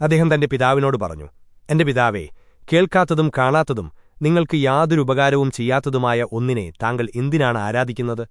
അദ്ദേഹം തന്റെ പിതാവിനോട് പറഞ്ഞു എന്റെ പിതാവേ കേൾക്കാത്തതും കാണാത്തതും നിങ്ങൾക്ക് യാതൊരു ഉപകാരവും ചെയ്യാത്തതുമായ ഒന്നിനെ താങ്കൾ എന്തിനാണ് ആരാധിക്കുന്നത്?